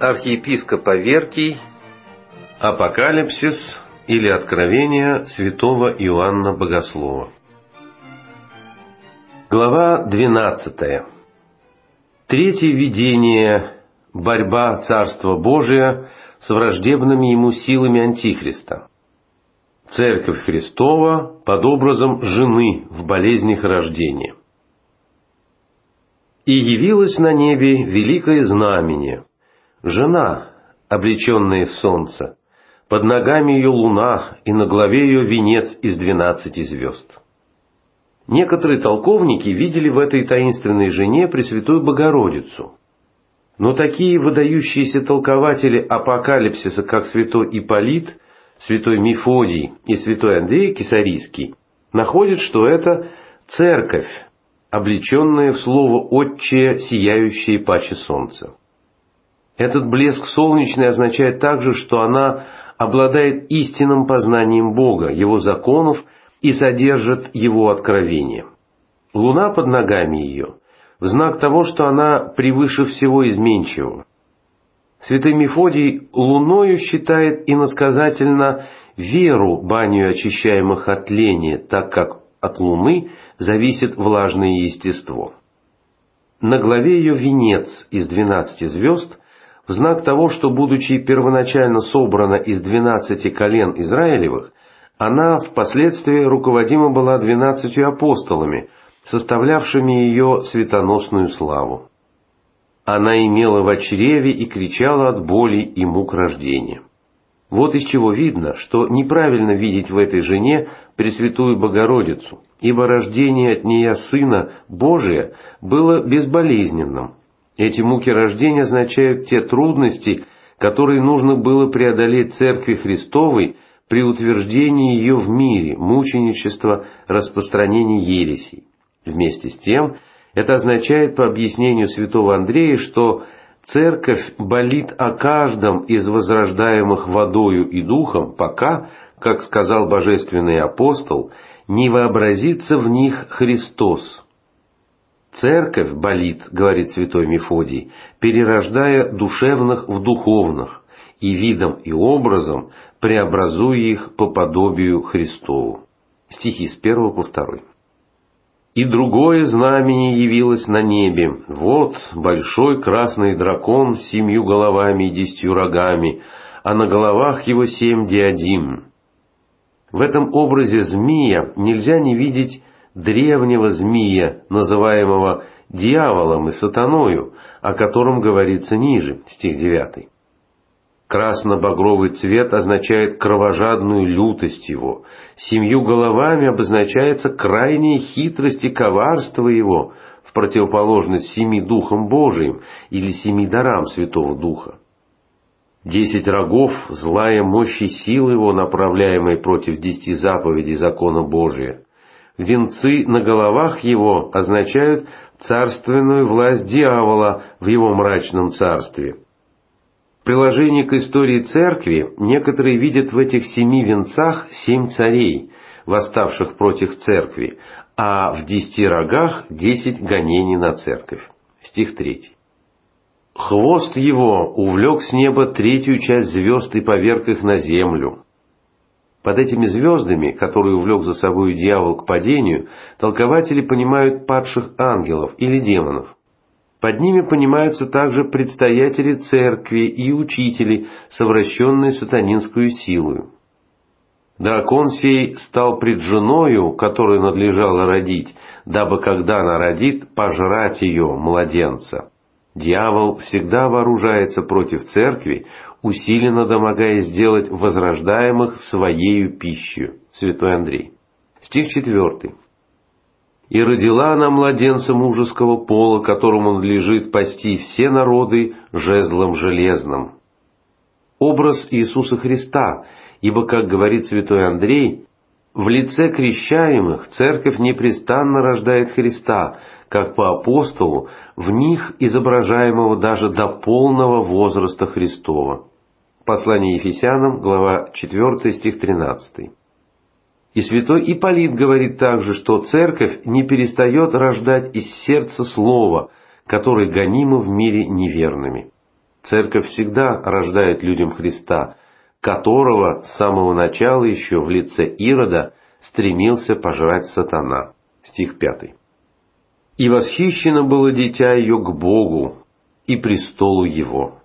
Архиепископ Аверкий Апокалипсис или Откровение святого Иоанна Богослова Глава 12 Третье видение Борьба Царства Божия с враждебными ему силами Антихриста. Церковь Христова под образом жены в болезнях рождения. И явилось на небе великое знамение, жена, облеченная в солнце, под ногами ее луна и на главе ее венец из двенадцати звезд. Некоторые толковники видели в этой таинственной жене Пресвятую Богородицу. Но такие выдающиеся толкователи апокалипсиса, как святой Ипполит – святой Мефодий и святой Андрей Кисарийский находят, что это церковь, облеченная в слово «отчее, сияющее паче солнца». Этот блеск солнечный означает также, что она обладает истинным познанием Бога, Его законов и содержит Его откровение. Луна под ногами ее в знак того, что она превыше всего изменчивого, Святой Мефодий луною считает иносказательно веру баню очищаемых от лени, так как от луны зависит влажное естество. На главе ее венец из двенадцати звезд в знак того, что, будучи первоначально собрана из двенадцати колен Израилевых, она впоследствии руководима была двенадцатью апостолами, составлявшими ее светоносную славу она имела в чреве и кричала от боли и мук рождения. Вот из чего видно, что неправильно видеть в этой жене Пресвятую Богородицу, ибо рождение от нее Сына Божия было безболезненным. Эти муки рождения означают те трудности, которые нужно было преодолеть Церкви Христовой при утверждении ее в мире, мученичество, распространение ересей. Вместе с тем, это означает, по объяснению святого Андрея, что церковь болит о каждом из возрождаемых водою и духом, пока, как сказал божественный апостол, не вообразится в них Христос. Церковь болит, говорит святой Мефодий, перерождая душевных в духовных и видом и образом преобразуя их по подобию Христову. Стихи с 1 по 2. И другое знамение явилось на небе. Вот большой красный дракон с семью головами и десятью рогами, а на головах его семь диадим. В этом образе змея нельзя не видеть древнего змея, называемого дьяволом и сатаною, о котором говорится ниже, стих 9. Красно-багровый цвет означает кровожадную лютость его. Семью головами обозначается крайняя хитрость и коварство его, в противоположность семи духам Божиим или семи дарам Святого Духа. Десять рогов – злая мощь и сила его, направляемая против десяти заповедей закона Божия. Венцы на головах его означают царственную власть дьявола в его мрачном царстве – приложении к истории церкви некоторые видят в этих семи венцах семь царей, восставших против церкви, а в десяти рогах десять гонений на церковь. Стих третий. Хвост его увлек с неба третью часть звезд и поверг их на землю. Под этими звездами, которые увлек за собой дьявол к падению, толкователи понимают падших ангелов или демонов. Под ними понимаются также предстоятели церкви и учители, совращенные сатанинскую силою. Дракон сей стал пред женою, которую надлежало родить, дабы когда она родит, пожрать ее, младенца. Дьявол всегда вооружается против церкви, усиленно домогая сделать возрождаемых своею пищей. Святой Андрей. Стих четвертый и родила она младенца мужеского пола, которому надлежит пасти все народы жезлом железным. Образ Иисуса Христа, ибо, как говорит святой Андрей, в лице крещаемых церковь непрестанно рождает Христа, как по апостолу, в них изображаемого даже до полного возраста Христова. Послание Ефесянам, глава 4, стих 13. И святой Ипполит говорит также, что церковь не перестает рождать из сердца слова, которое гонимо в мире неверными. Церковь всегда рождает людям Христа, которого с самого начала еще в лице Ирода стремился пожрать сатана. Стих 5. «И восхищено было дитя ее к Богу и престолу его».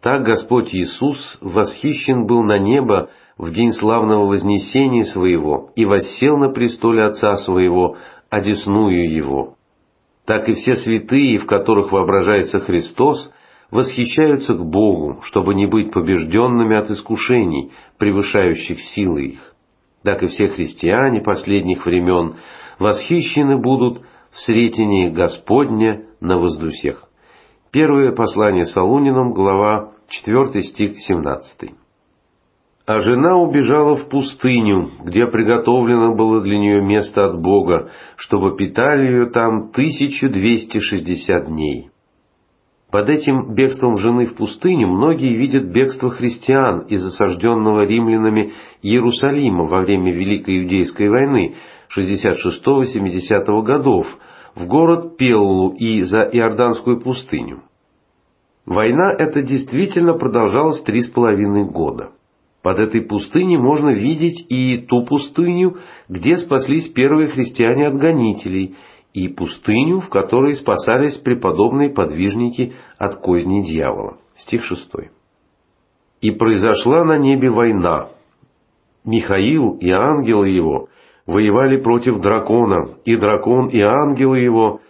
Так Господь Иисус восхищен был на небо в день славного вознесения своего и воссел на престоле Отца своего, одесную его. Так и все святые, в которых воображается Христос, восхищаются к Богу, чтобы не быть побежденными от искушений, превышающих силы их. Так и все христиане последних времен восхищены будут в сретении Господня на воздусях. Первое послание Солунинам, глава 4 стих 17. А жена убежала в пустыню, где приготовлено было для нее место от Бога, чтобы питали ее там 1260 дней. Под этим бегством жены в пустыню многие видят бегство христиан из осажденного римлянами Иерусалима во время Великой Иудейской войны 66-70 годов в город Пеллу и за Иорданскую пустыню. Война эта действительно продолжалась три с половиной года. Под этой пустыней можно видеть и ту пустыню, где спаслись первые христиане от гонителей, и пустыню, в которой спасались преподобные подвижники от козни дьявола. Стих 6. «И произошла на небе война. Михаил и ангелы его воевали против дракона, и дракон и ангелы его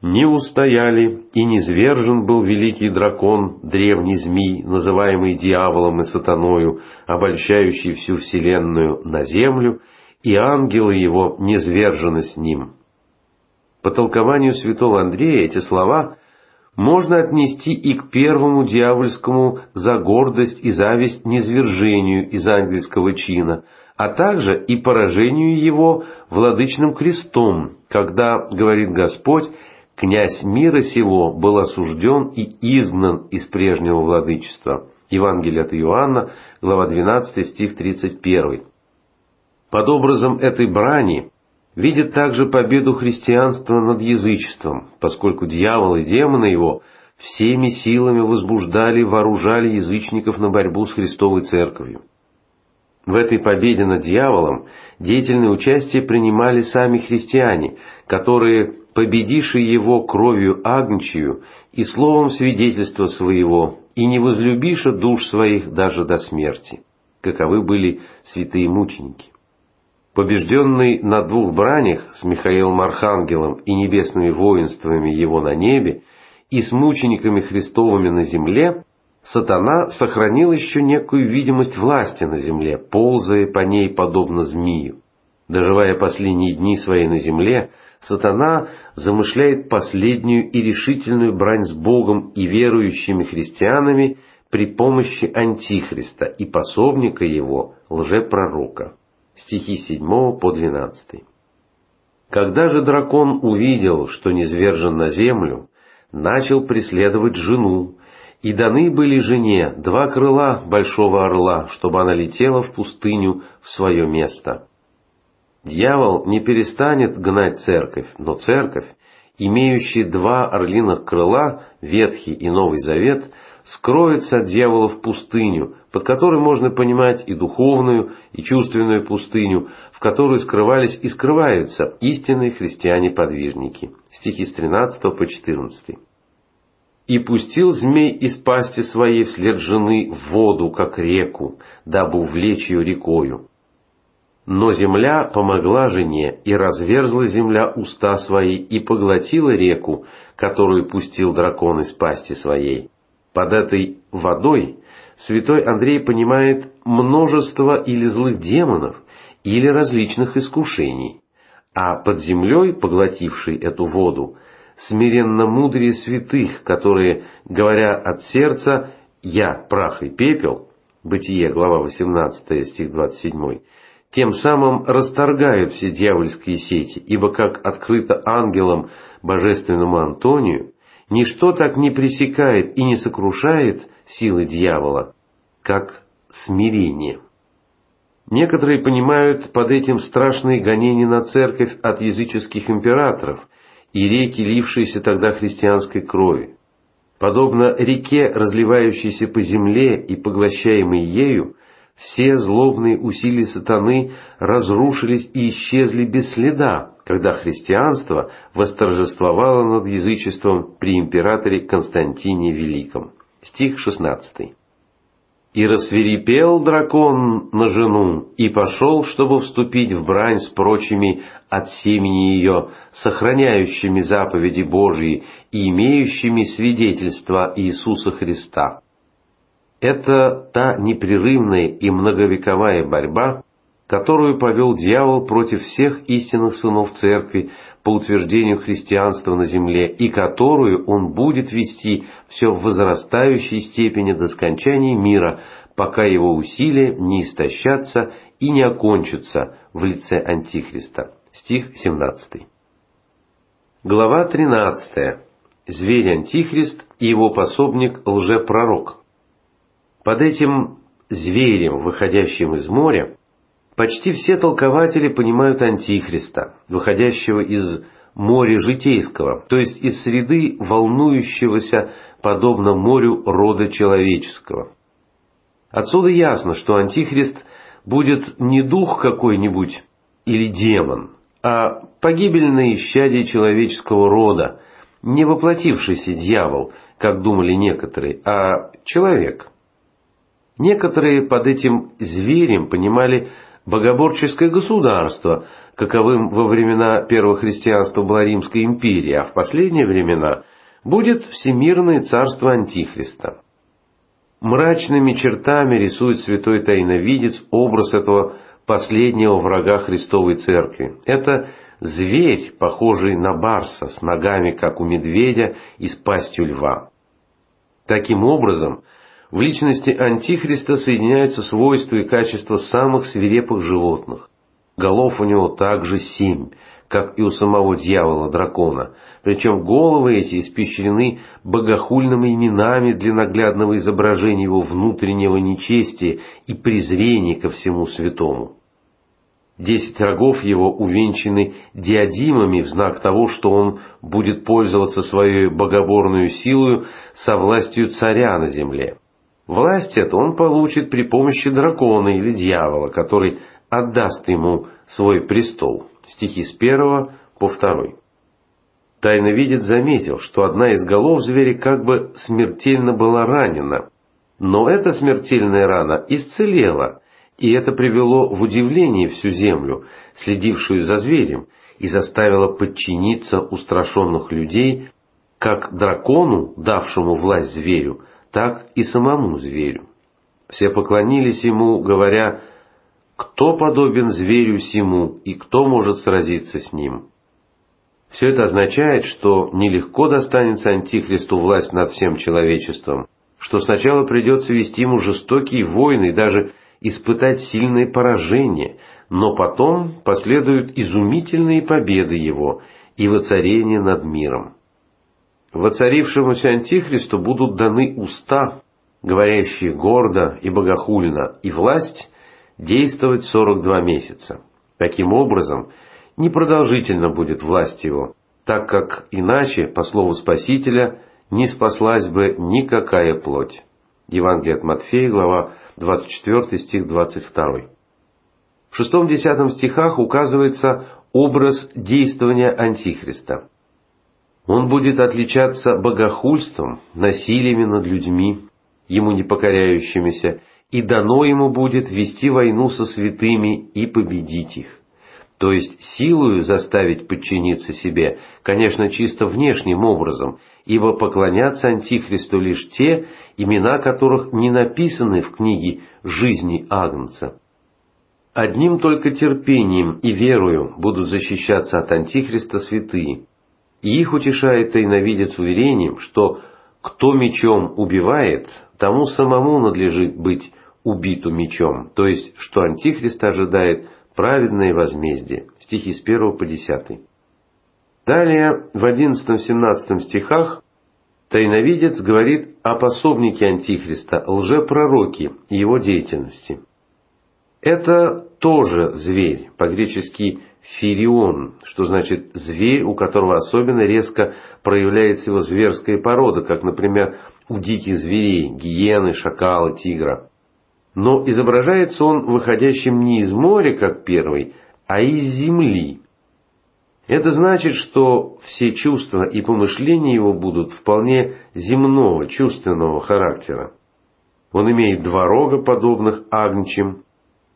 не устояли, и низвержен был великий дракон, древний змей, называемый дьяволом и сатаною, обольщающий всю вселенную на землю, и ангелы его низвержены с ним. По толкованию святого Андрея эти слова можно отнести и к первому дьявольскому за гордость и зависть низвержению из ангельского чина, а также и поражению его владычным крестом, когда, говорит Господь, князь мира сего был осужден и изгнан из прежнего владычества. Евангелие от Иоанна, глава 12, стих 31. Под образом этой брани видит также победу христианства над язычеством, поскольку дьявол и демоны его всеми силами возбуждали, вооружали язычников на борьбу с Христовой Церковью. В этой победе над дьяволом деятельное участие принимали сами христиане, которые победивши его кровью агнчию и словом свидетельства своего, и не возлюбиша душ своих даже до смерти, каковы были святые мученики. Побежденный на двух бранях с Михаилом Архангелом и небесными воинствами его на небе и с мучениками Христовыми на земле, сатана сохранил еще некую видимость власти на земле, ползая по ней подобно змею. Доживая последние дни свои на земле, сатана замышляет последнюю и решительную брань с Богом и верующими христианами при помощи Антихриста и пособника его, лжепророка. Стихи 7 по 12. Когда же дракон увидел, что низвержен на землю, начал преследовать жену, и даны были жене два крыла большого орла, чтобы она летела в пустыню в свое место. Дьявол не перестанет гнать церковь, но церковь, имеющая два орлиных крыла, Ветхий и Новый Завет, скроется от дьявола в пустыню, под которой можно понимать и духовную, и чувственную пустыню, в которой скрывались и скрываются истинные христиане-подвижники. Стихи с 13 по 14. «И пустил змей из пасти своей вслед жены в воду, как реку, дабы увлечь ее рекою. Но земля помогла жене, и разверзла земля уста свои, и поглотила реку, которую пустил дракон из пасти своей. Под этой водой святой Андрей понимает множество или злых демонов, или различных искушений, а под землей, поглотившей эту воду, смиренно мудрее святых, которые, говоря от сердца «я прах и пепел», Бытие, глава 18, стих 27, тем самым расторгают все дьявольские сети, ибо как открыто ангелом божественному Антонию, ничто так не пресекает и не сокрушает силы дьявола, как смирение. Некоторые понимают под этим страшные гонения на церковь от языческих императоров и реки, лившиеся тогда христианской крови. Подобно реке, разливающейся по земле и поглощаемой ею, все злобные усилия сатаны разрушились и исчезли без следа, когда христианство восторжествовало над язычеством при императоре Константине Великом. Стих 16. «И рассверепел дракон на жену, и пошел, чтобы вступить в брань с прочими от семени ее, сохраняющими заповеди Божьи и имеющими свидетельство Иисуса Христа». Это та непрерывная и многовековая борьба, которую повел дьявол против всех истинных сынов церкви по утверждению христианства на земле и которую он будет вести все в возрастающей степени до скончания мира, пока его усилия не истощатся и не окончатся в лице Антихриста. Стих 17. Глава 13. Зверь Антихрист и его пособник лжепророк. Под этим зверем, выходящим из моря, Почти все толкователи понимают Антихриста, выходящего из моря житейского, то есть из среды волнующегося подобно морю рода человеческого. Отсюда ясно, что Антихрист будет не дух какой-нибудь или демон, а погибельное исчадие человеческого рода, не воплотившийся дьявол, как думали некоторые, а человек. Некоторые под этим зверем понимали богоборческое государство, каковым во времена первого христианства была Римская империя, а в последние времена будет всемирное царство Антихриста. Мрачными чертами рисует святой тайновидец образ этого последнего врага Христовой Церкви. Это зверь, похожий на барса, с ногами, как у медведя, и с пастью льва. Таким образом, в личности Антихриста соединяются свойства и качества самых свирепых животных. Голов у него также семь, как и у самого дьявола-дракона, причем головы эти испещрены богохульными именами для наглядного изображения его внутреннего нечестия и презрения ко всему святому. Десять рогов его увенчаны диадимами в знак того, что он будет пользоваться своей богоборную силою со властью царя на земле. Власть эту он получит при помощи дракона или дьявола, который отдаст ему свой престол. Стихи с первого по второй. Тайновидец заметил, что одна из голов зверя как бы смертельно была ранена. Но эта смертельная рана исцелела, и это привело в удивление всю землю, следившую за зверем, и заставило подчиниться устрашенных людей, как дракону, давшему власть зверю, так и самому зверю. Все поклонились ему, говоря, «Кто подобен зверю сему, и кто может сразиться с ним?» Все это означает, что нелегко достанется Антихристу власть над всем человечеством, что сначала придется вести ему жестокие войны и даже испытать сильные поражения, но потом последуют изумительные победы его и воцарение над миром. Воцарившемуся Антихристу будут даны уста, говорящие гордо и богохульно, и власть действовать 42 месяца. Таким образом, непродолжительно будет власть его, так как иначе, по слову Спасителя, не спаслась бы никакая плоть. Евангелие от Матфея, глава 24, стих 22. В 6-10 стихах указывается образ действования Антихриста. Он будет отличаться богохульством, насилиями над людьми, ему не покоряющимися, и дано ему будет вести войну со святыми и победить их. То есть силою заставить подчиниться себе, конечно, чисто внешним образом, ибо поклонятся Антихристу лишь те, имена которых не написаны в книге жизни Агнца. Одним только терпением и верою будут защищаться от Антихриста святые, и их утешает тайновидец уверением, что кто мечом убивает, тому самому надлежит быть убиту мечом, то есть, что Антихрист ожидает праведное возмездие. Стихи с 1 по 10. Далее, в 11-17 стихах, тайновидец говорит о пособнике Антихриста, лжепророке и его деятельности. Это тоже зверь, по-гречески фирион, что значит зверь, у которого особенно резко проявляется его зверская порода, как, например, у диких зверей, гиены, шакала, тигра. Но изображается он выходящим не из моря, как первый, а из земли. Это значит, что все чувства и помышления его будут вполне земного, чувственного характера. Он имеет два рога, подобных агнчим.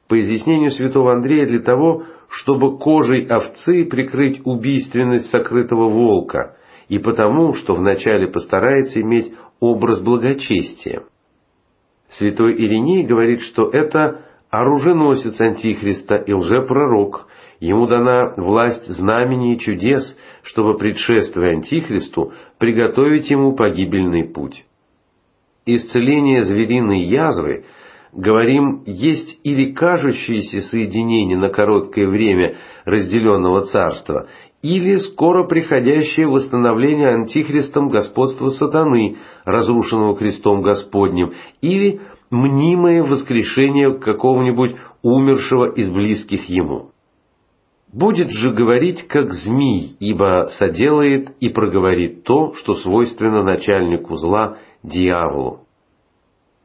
По изъяснению святого Андрея, для того, чтобы кожей овцы прикрыть убийственность сокрытого волка, и потому, что вначале постарается иметь образ благочестия. Святой Ириней говорит, что это оруженосец Антихриста и лжепророк. Ему дана власть знамений и чудес, чтобы, предшествуя Антихристу, приготовить ему погибельный путь. Исцеление звериной язвы, говорим, есть или кажущееся соединение на короткое время разделенного царства, или скоро приходящее восстановление антихристом господства сатаны, разрушенного крестом Господним, или мнимое воскрешение какого-нибудь умершего из близких ему. Будет же говорить, как змей, ибо соделает и проговорит то, что свойственно начальнику зла, дьяволу.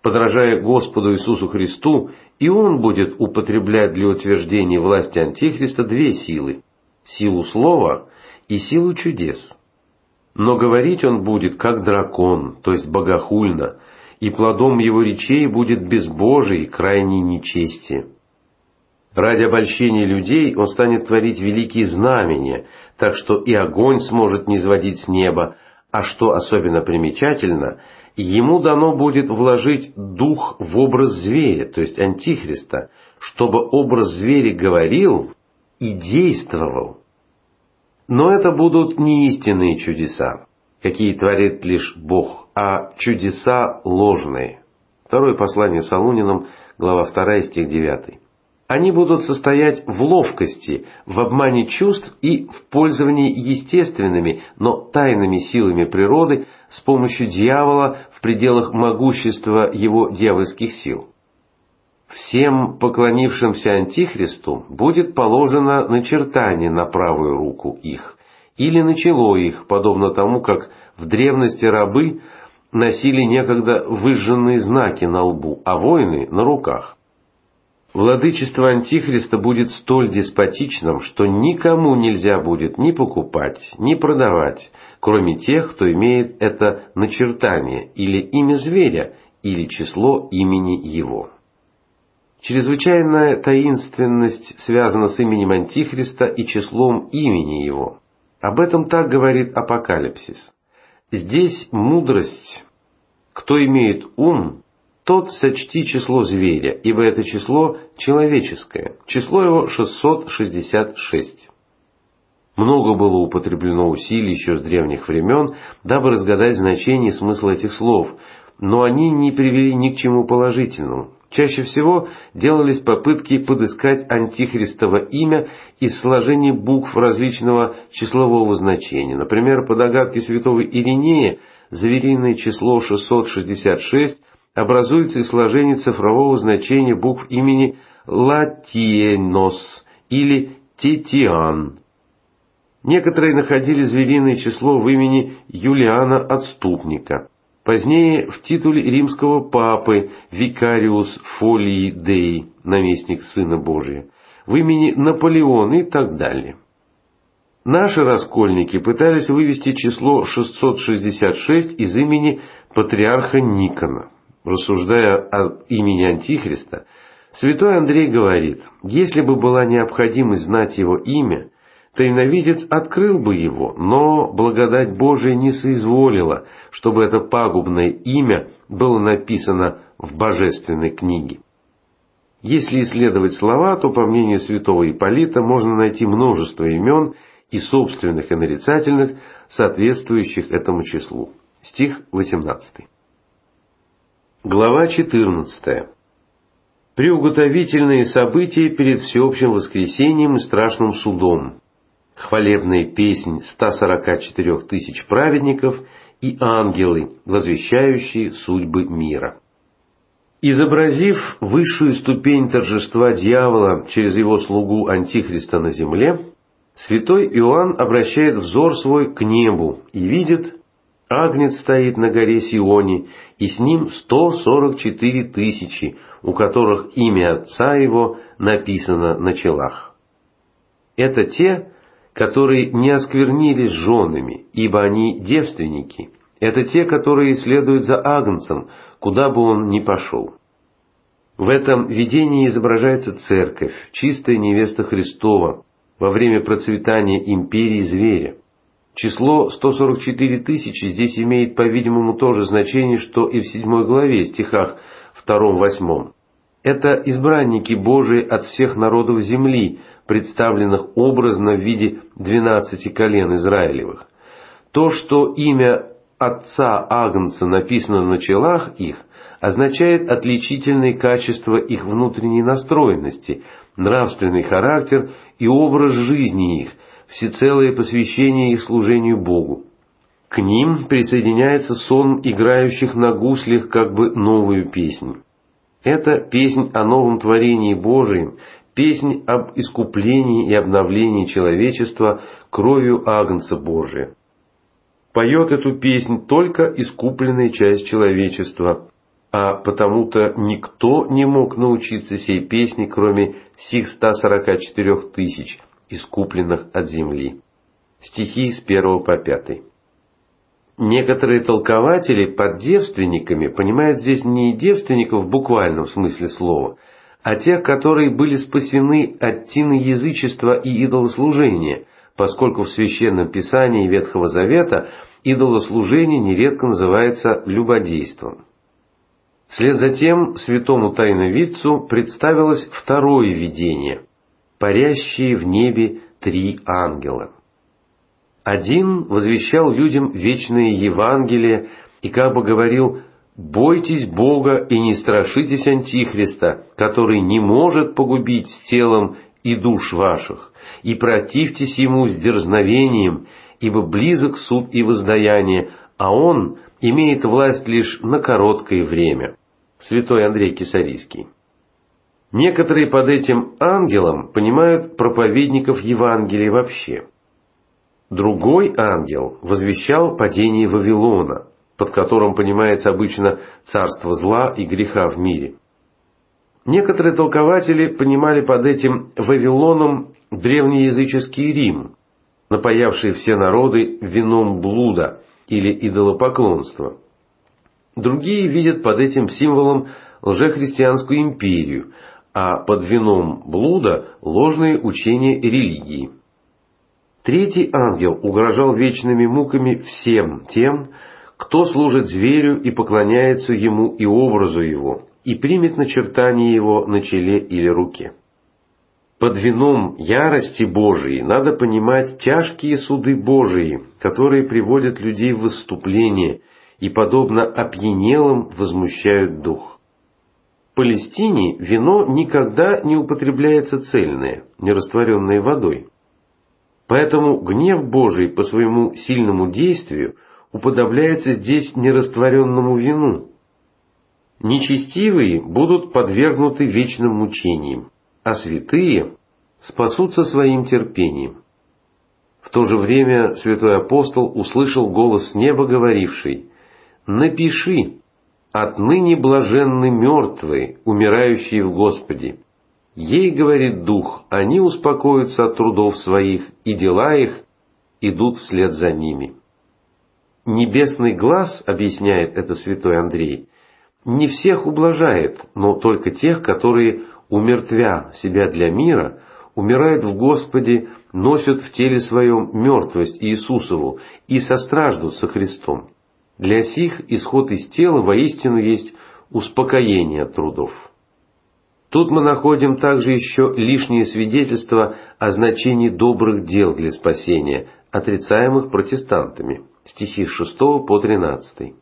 Подражая Господу Иисусу Христу, и Он будет употреблять для утверждения власти Антихриста две силы силу слова и силу чудес. Но говорить он будет как дракон, то есть богохульно, и плодом его речей будет безбожие и крайней нечестие. Ради обольщения людей он станет творить великие знамения, так что и огонь сможет не сводить с неба, а что особенно примечательно, ему дано будет вложить дух в образ зверя, то есть антихриста, чтобы образ зверя говорил и действовал. Но это будут не истинные чудеса, какие творит лишь Бог, а чудеса ложные. Второе послание Солунинам, глава 2, стих 9. Они будут состоять в ловкости, в обмане чувств и в пользовании естественными, но тайными силами природы с помощью дьявола в пределах могущества его дьявольских сил. Всем поклонившимся Антихристу будет положено начертание на правую руку их, или на чело их, подобно тому, как в древности рабы носили некогда выжженные знаки на лбу, а воины на руках. Владычество Антихриста будет столь деспотичным, что никому нельзя будет ни покупать, ни продавать, кроме тех, кто имеет это начертание, или имя зверя, или число имени его. Чрезвычайная таинственность связана с именем Антихриста и числом имени его. Об этом так говорит Апокалипсис. Здесь мудрость. Кто имеет ум, тот сочти число зверя, ибо это число человеческое. Число его 666. Много было употреблено усилий еще с древних времен, дабы разгадать значение и смысл этих слов, но они не привели ни к чему положительному. Чаще всего делались попытки подыскать антихристово имя из сложения букв различного числового значения. Например, по догадке святого Иринея, звериное число 666 образуется из сложения цифрового значения букв имени Латиенос или Тетиан. Некоторые находили звериное число в имени Юлиана Отступника. Позднее в титуле римского папы Викариус Фолии Дей, наместник Сына Божия, в имени Наполеон и так далее. Наши раскольники пытались вывести число 666 из имени патриарха Никона. Рассуждая о имени Антихриста, святой Андрей говорит, если бы была необходимость знать его имя, Тайновидец открыл бы его, но благодать Божия не соизволила, чтобы это пагубное имя было написано в божественной книге. Если исследовать слова, то, по мнению святого Ипполита, можно найти множество имен и собственных, и нарицательных, соответствующих этому числу. Стих 18. Глава 14. Приуготовительные события перед всеобщим воскресением и страшным судом хвалебная песнь 144 тысяч праведников и ангелы, возвещающие судьбы мира. Изобразив высшую ступень торжества дьявола через его слугу Антихриста на земле, святой Иоанн обращает взор свой к небу и видит, Агнец стоит на горе Сионе, и с ним 144 тысячи, у которых имя Отца Его написано на челах. Это те, которые не осквернились женами, ибо они девственники. Это те, которые следуют за Агнцем, куда бы он ни пошел. В этом видении изображается церковь, чистая невеста Христова, во время процветания империи зверя. Число 144 тысячи здесь имеет, по-видимому, то же значение, что и в 7 главе, стихах 2-8. Это избранники Божии от всех народов земли, представленных образно в виде 12 колен Израилевых. То, что имя Отца Агнца написано на челах их, означает отличительные качества их внутренней настроенности, нравственный характер и образ жизни их, всецелое посвящение их служению Богу. К ним присоединяется сон играющих на гуслях как бы новую песнь. Это песнь о новом творении Божием, песнь об искуплении и обновлении человечества кровью Агнца Божия. Поет эту песнь только искупленная часть человечества, а потому-то никто не мог научиться сей песне, кроме сих 144 тысяч, искупленных от земли. Стихи с 1 по 5. Некоторые толкователи под девственниками понимают здесь не девственников в буквальном смысле слова, а тех, которые были спасены от тины язычества и идолослужения, поскольку в Священном Писании Ветхого Завета идолослужение нередко называется любодейством. Вслед за тем святому тайновидцу представилось второе видение – парящие в небе три ангела. Один возвещал людям вечное Евангелие и как бы говорил «Бойтесь Бога и не страшитесь Антихриста, который не может погубить с телом и душ ваших, и противьтесь ему с дерзновением, ибо близок суд и воздаяние, а он имеет власть лишь на короткое время» святой Андрей Кисарийский. Некоторые под этим ангелом понимают проповедников Евангелия вообще. Другой ангел возвещал падение Вавилона, под которым понимается обычно царство зла и греха в мире. Некоторые толкователи понимали под этим Вавилоном древнеязыческий Рим, напаявший все народы вином блуда или идолопоклонства – Другие видят под этим символом лжехристианскую империю, а под вином блуда ложные учения религии. Третий ангел угрожал вечными муками всем тем, кто служит зверю и поклоняется ему и образу его, и примет начертание его на челе или руке. Под вином ярости Божией надо понимать тяжкие суды Божии, которые приводят людей в выступление и, подобно опьянелым, возмущают дух. Палестине вино никогда не употребляется цельное, не растворенное водой. Поэтому гнев Божий по своему сильному действию уподобляется здесь нерастворенному вину. Нечестивые будут подвергнуты вечным мучениям, а святые спасутся своим терпением. В то же время святой апостол услышал голос неба, говоривший напиши, отныне блаженны мертвые, умирающие в Господе. Ей, говорит Дух, они успокоятся от трудов своих, и дела их идут вслед за ними. Небесный глаз, объясняет это святой Андрей, не всех ублажает, но только тех, которые, умертвя себя для мира, умирают в Господе, носят в теле своем мертвость Иисусову и состраждут со Христом. Для сих исход из тела воистину есть успокоение трудов. Тут мы находим также еще лишние свидетельства о значении добрых дел для спасения, отрицаемых протестантами. Стихи с 6 по 13.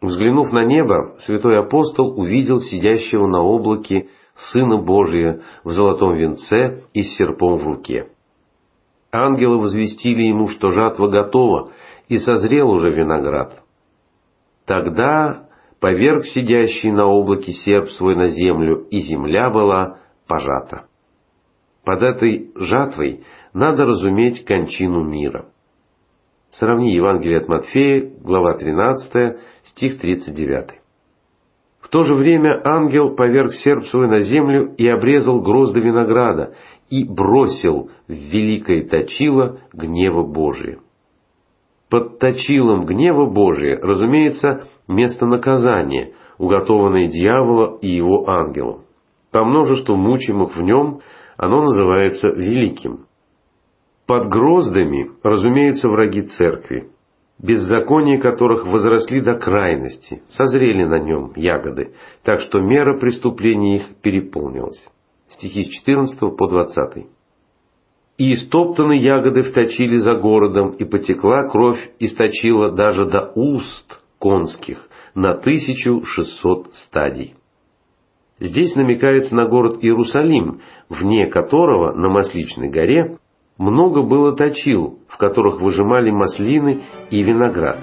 Взглянув на небо, святой апостол увидел сидящего на облаке Сына Божия в золотом венце и с серпом в руке. Ангелы возвестили ему, что жатва готова, и созрел уже виноград. Тогда поверг сидящий на облаке серп свой на землю, и земля была пожата. Под этой жатвой надо разуметь кончину мира. Сравни Евангелие от Матфея, глава 13, стих 39. В то же время ангел поверг серп свой на землю и обрезал грозды винограда и бросил в великое точило гнева Божия. Под точилом гнева Божия, разумеется, место наказания, уготованное дьяволу и его ангелам. По множеству мучимых в нем оно называется великим. Под гроздами, разумеются, враги церкви, беззакония которых возросли до крайности, созрели на нем ягоды, так что мера преступления их переполнилась. Стихи с 14 по 20. «И истоптаны ягоды вточили за городом, и потекла кровь, источила даже до уст конских на 1600 стадий». Здесь намекается на город Иерусалим, вне которого, на Масличной горе, много было точил, в которых выжимали маслины и виноград.